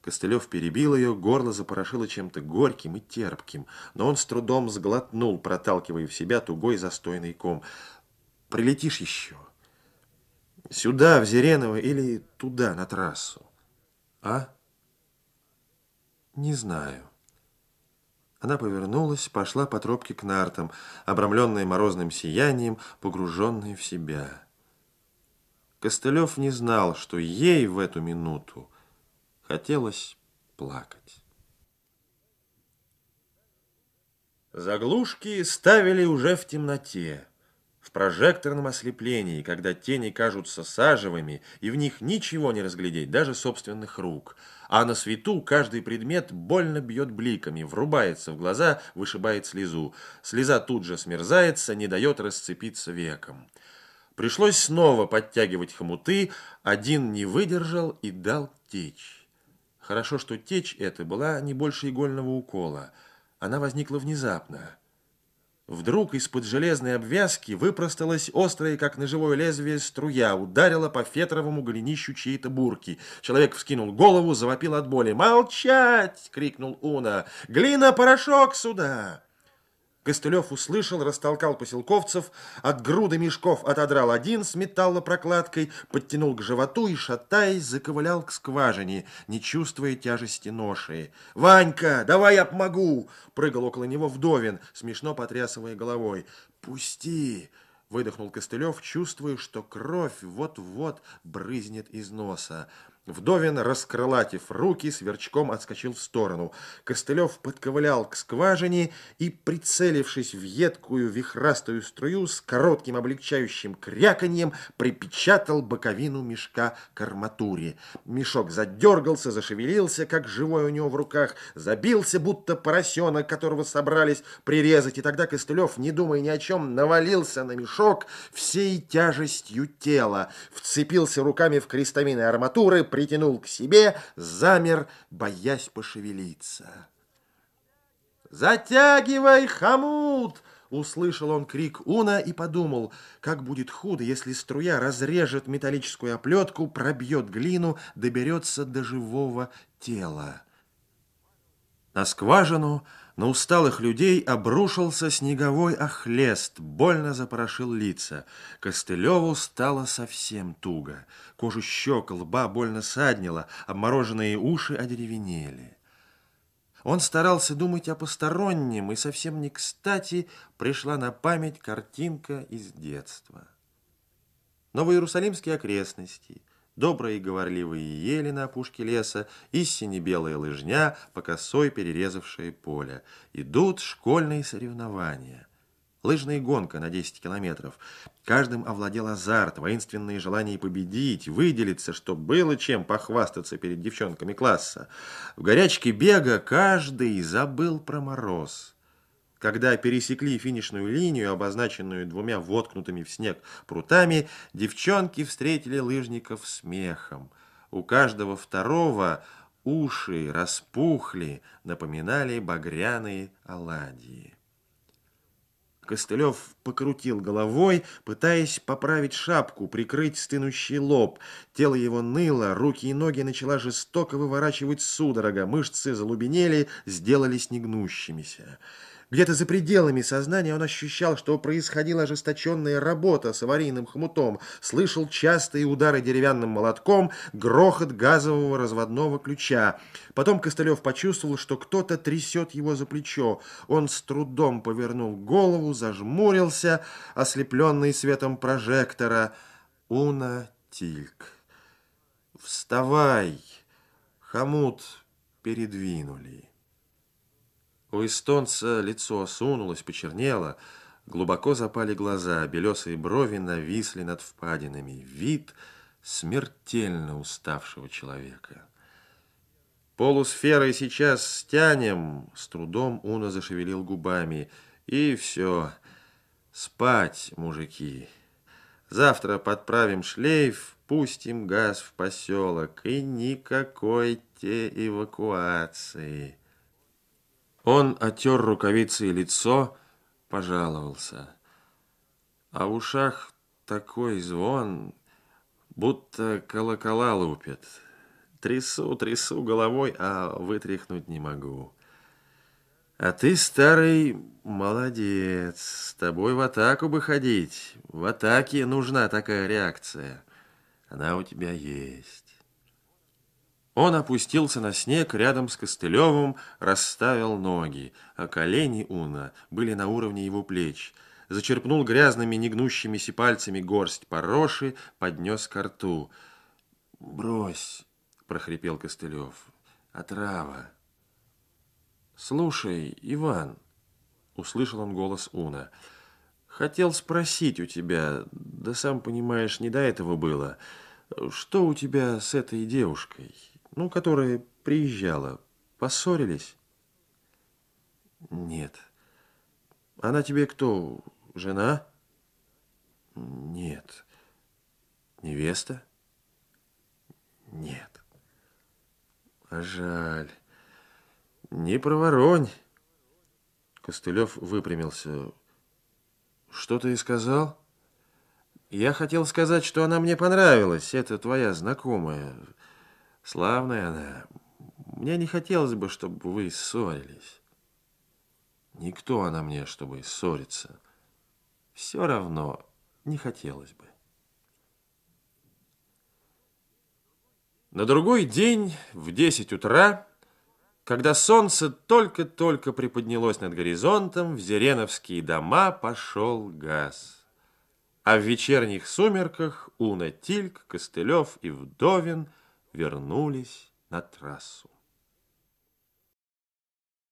Костылев перебил ее, горло запорошило чем-то горьким и терпким, но он с трудом сглотнул, проталкивая в себя тугой застойный ком. «Прилетишь еще? Сюда, в Зереново, или туда, на трассу? А? Не знаю». Она повернулась, пошла по тропке к нартам, обрамленная морозным сиянием, погруженная в себя. Костылев не знал, что ей в эту минуту хотелось плакать. Заглушки ставили уже в темноте, в прожекторном ослеплении, когда тени кажутся сажевыми, и в них ничего не разглядеть, даже собственных рук. А на свету каждый предмет больно бьет бликами, врубается в глаза, вышибает слезу. Слеза тут же смерзается, не дает расцепиться веком. Пришлось снова подтягивать хомуты, один не выдержал и дал течь. Хорошо, что течь эта была не больше игольного укола. Она возникла внезапно. Вдруг из-под железной обвязки выпросталась острая, как ножевое лезвие, струя, ударила по фетровому голенищу чьей-то бурки. Человек вскинул голову, завопил от боли. «Молчать!» — крикнул Уна. «Глина, порошок сюда!» Костылев услышал, растолкал поселковцев, от груды мешков отодрал один с металлопрокладкой, подтянул к животу и, шатаясь, заковылял к скважине, не чувствуя тяжести ноши. «Ванька, давай я помогу!» Прыгал около него Вдовин, смешно потрясывая головой. «Пусти!» Выдохнул Костылев, чувствуя, что кровь вот-вот брызнет из носа. Вдовин, раскрылатив руки, сверчком отскочил в сторону. Костылев подковылял к скважине и, прицелившись в едкую вихрастую струю, с коротким облегчающим кряканьем припечатал боковину мешка к арматуре. Мешок задергался, зашевелился, как живой у него в руках, забился, будто поросенок, которого собрались прирезать, и тогда Костылев, не думая ни о чем, навалился на мешок всей тяжестью тела, вцепился руками в крестовины арматуры, притянул к себе, замер, боясь пошевелиться. «Затягивай, хомут!» Услышал он крик Уна и подумал, как будет худо, если струя разрежет металлическую оплетку, пробьет глину, доберется до живого тела. На скважину на усталых людей обрушился снеговой охлест, больно запорошил лица. Костылеву стало совсем туго. Кожу щек, лба больно саднило, обмороженные уши одеревенели. Он старался думать о постороннем, и совсем не кстати пришла на память картинка из детства. Новоиерусалимские окрестности, добрые и говорливые ели на опушке леса и сине-белая лыжня, по косой перерезавшие поле. Идут школьные соревнования. Лыжная гонка на 10 километров. Каждым овладел азарт, воинственные желания победить, выделиться, чтобы было чем похвастаться перед девчонками класса. В горячке бега каждый забыл про мороз. Когда пересекли финишную линию, обозначенную двумя воткнутыми в снег прутами, девчонки встретили лыжников смехом. У каждого второго уши распухли, напоминали багряные оладьи. Костылев покрутил головой, пытаясь поправить шапку, прикрыть стынущий лоб. Тело его ныло, руки и ноги начала жестоко выворачивать судорога, мышцы залубенели, сделались негнущимися. Где-то за пределами сознания он ощущал, что происходила ожесточенная работа с аварийным хмутом, слышал частые удары деревянным молотком, грохот газового разводного ключа. Потом Костылев почувствовал, что кто-то трясет его за плечо. Он с трудом повернул голову, зажмурился, ослепленный светом прожектора. Уна Тильк. «Вставай!» Хомут передвинули. У эстонца лицо осунулось, почернело, глубоко запали глаза, белесые брови нависли над впадинами. Вид смертельно уставшего человека. Полусферой сейчас стянем, с трудом Уна зашевелил губами. И все, спать, мужики. Завтра подправим шлейф, пустим газ в поселок, и никакой те эвакуации. Он отер рукавицей лицо, пожаловался. А в ушах такой звон, будто колокола лупят. Трясу, трясу головой, а вытряхнуть не могу. А ты, старый, молодец. С тобой в атаку бы ходить. В атаке нужна такая реакция. Она у тебя есть. Он опустился на снег рядом с Костылевым, расставил ноги, а колени Уна были на уровне его плеч. Зачерпнул грязными негнущимися пальцами горсть пороши, поднес ко рту. «Брось!» — прохрипел Костылев. «Отрава!» «Слушай, Иван!» — услышал он голос Уна. «Хотел спросить у тебя, да сам понимаешь, не до этого было, что у тебя с этой девушкой?» Ну, которая приезжала. Поссорились? Нет. Она тебе кто? Жена? Нет. Невеста? Нет. А жаль. Не проворонь. Костылев выпрямился. Что ты сказал? Я хотел сказать, что она мне понравилась. Это твоя знакомая. Славная она. Мне не хотелось бы, чтобы вы ссорились. Никто она мне, чтобы ссориться. Все равно не хотелось бы. На другой день в 10 утра, когда солнце только-только приподнялось над горизонтом, в Зереновские дома пошел газ. А в вечерних сумерках Уна Тильк, Костылев и Вдовин – вернулись на трассу.